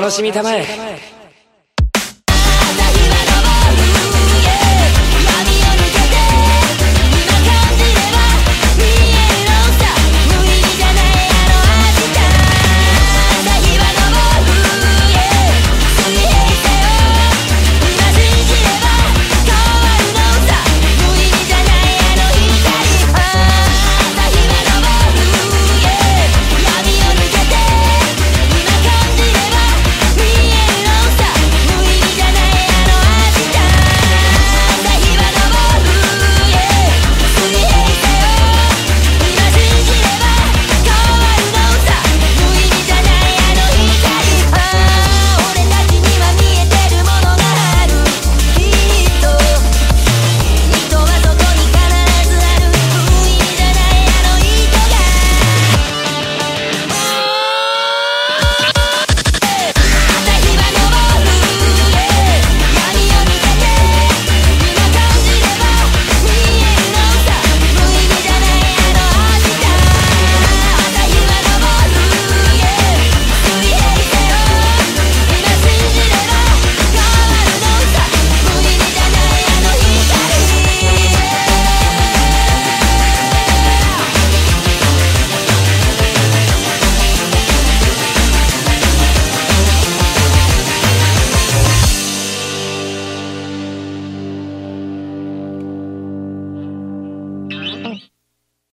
楽しみたまえ。